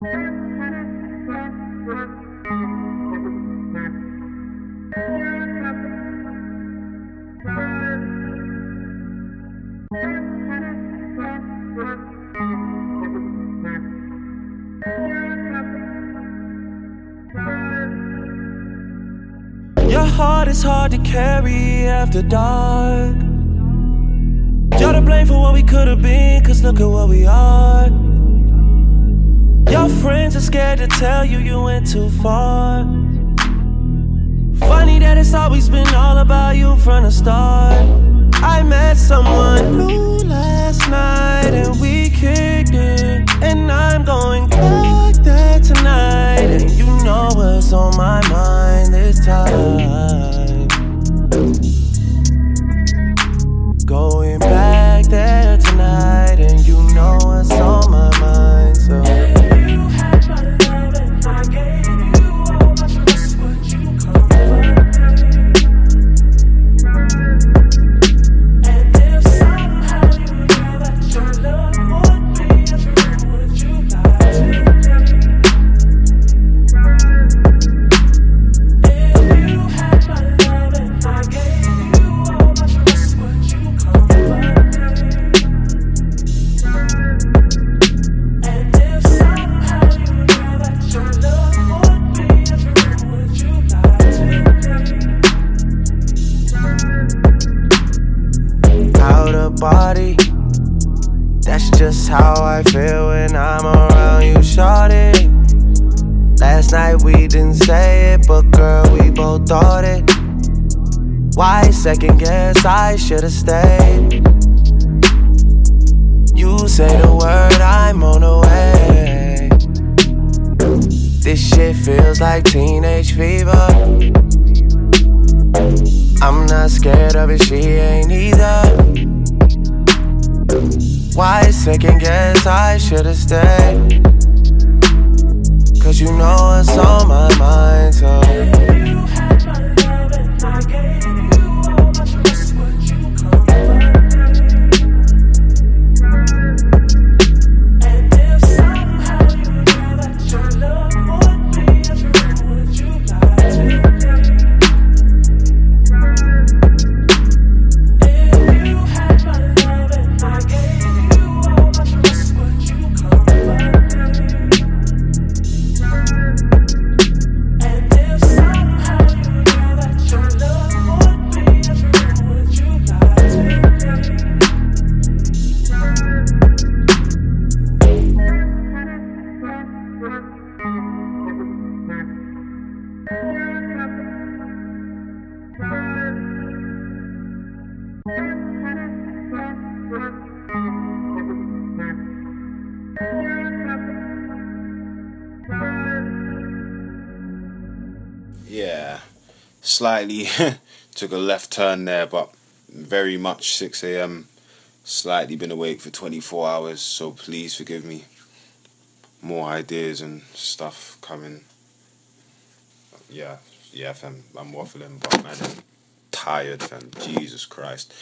Your heart is hard to carry after dark. You're to blame for what we could have been, cause look at what we are. Your friends are scared to tell you you went too far. Funny that it's always been all about you from the start. I met someone new last night and we kicked it. And I'm going back there tonight. And you know what's on my mind this time. Body. That's just how I feel when I'm around you, shorty. Last night we didn't say it, but girl, we both thought it. Why second guess I should've stayed? You say the word, I'm on the way. This shit feels like teenage fever. I'm not scared of it, she ain't either. Why second guess I should've stayed? Cause you know it's on my mind, Yeah, slightly took a left turn there, but very much 6 a.m. Slightly been awake for 24 hours, so please forgive me. More ideas and stuff coming. Yeah, yeah, fam. I'm waffling, but man, I'm tired, fam. Jesus Christ.